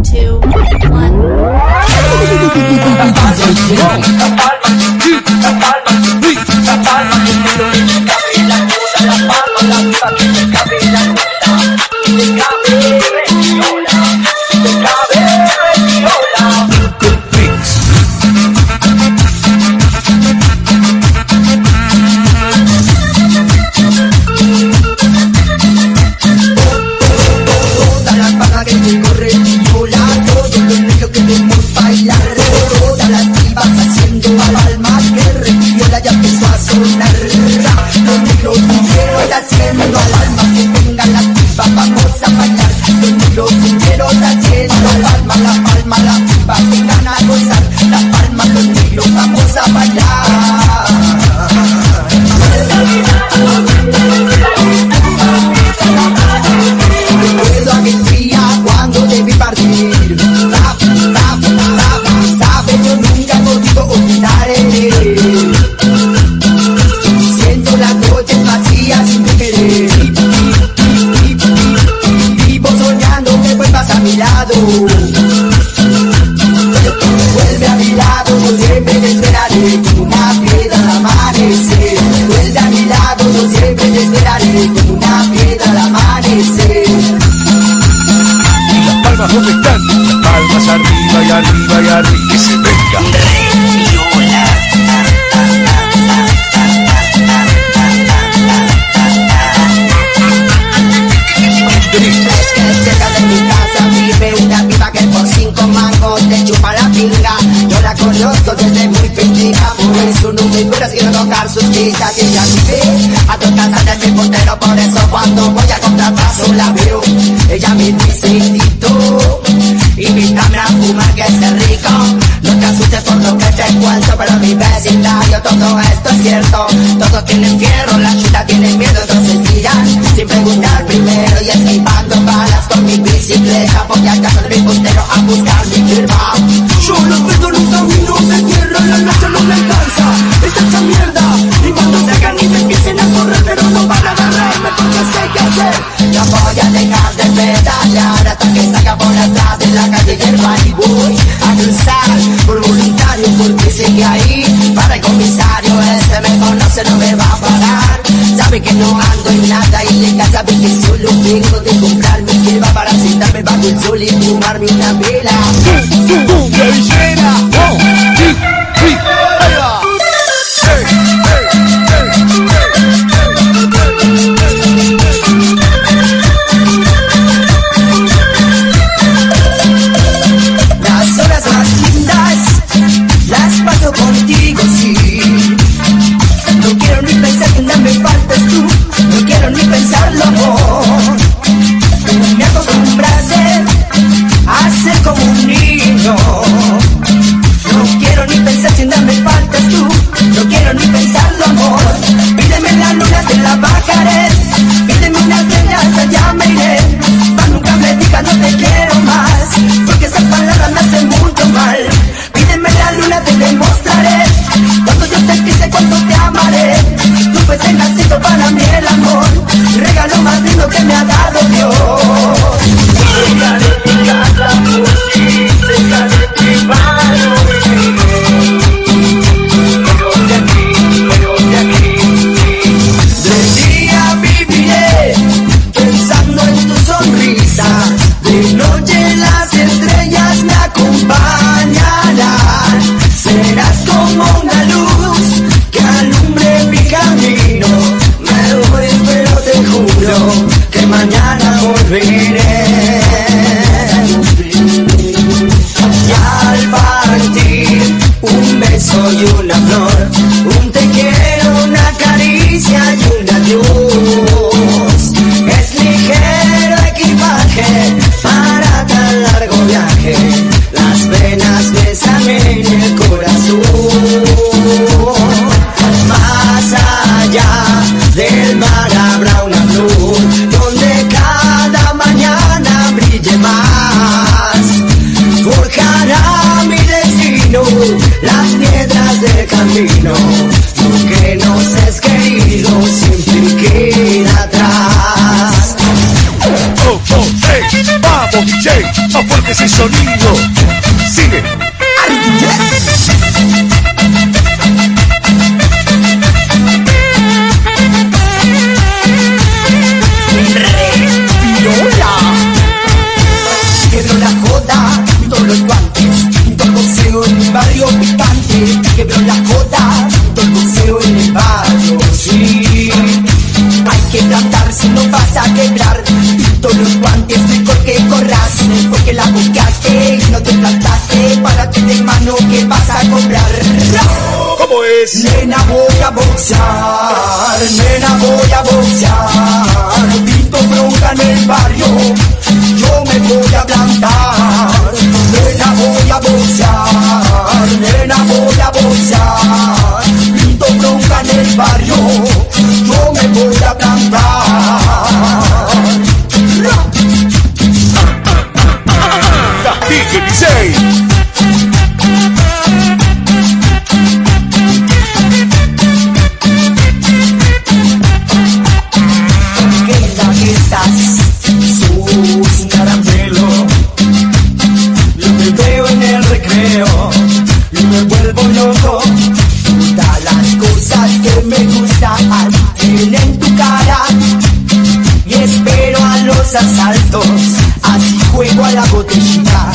two, one. Toda ¿Y las palmas dónde están? Palmas arriba y arriba y arriba. Que se venga. Es que cerca de mi casa vive una piba que por cinco mangos te chupa la pinga Yo la conozco desde muy pequeña eso no me fuera quiero tocar sus fichas Y ella vive a dos casas de mi portero Por eso cuando voy a comprar paso la veo Ella me dice Fierro, la chuta tiene miedo Entonces tiran sin preguntar primero Y esquivando balas con mi bicicleta Voy a casa de mi puntero a buscar mi firma. Yo los veo en un camino de tierra La noche no me alcanza. Esta hecha mierda Y cuando se hagan y me empiecen a correr Pero no van a agarrarme porque sé qué hacer. Ya voy a dejar de pedalear Hasta que salga por atrás de la calle hierba Y voy a cruzar por voluntario Porque sé que ahí para el Ese me conoce, no me va a parar Sabe que no ando en nada ilegal Sabe que solo vengo de comprar mi hierba Para sentarme bajo el sol y fumarme una vela ¡Cumbia villera! Y al partir, un beso y una flor, un te quiero, forjará mi destino, las piedras del camino. Lo que nos es querido siempre queda atrás. ¡Oh, oh! ¡Ey! ¡Va! Vamos, DJ, más fuerte ese sonido. Sigue. Viola. No vas a quebrar. Todos los guantes mejor que corras, porque la buscaste y no te plantaste. Párate de mano que vas a cobrar. ¿Cómo es? Nena voy a boxear, nena voy a boxear, pinto bronca en el barrio, yo me voy a plantar. Nena voy a boxear, nena voy a boxear, pinto bronca en el barrio, yo me voy a. Castigue, DJ. que la que estás sos un caramelo. Yo me veo en el recreo. Y me vuelvo loco. Todas las cosas que me gustan a los asaltos Así juego a la botellita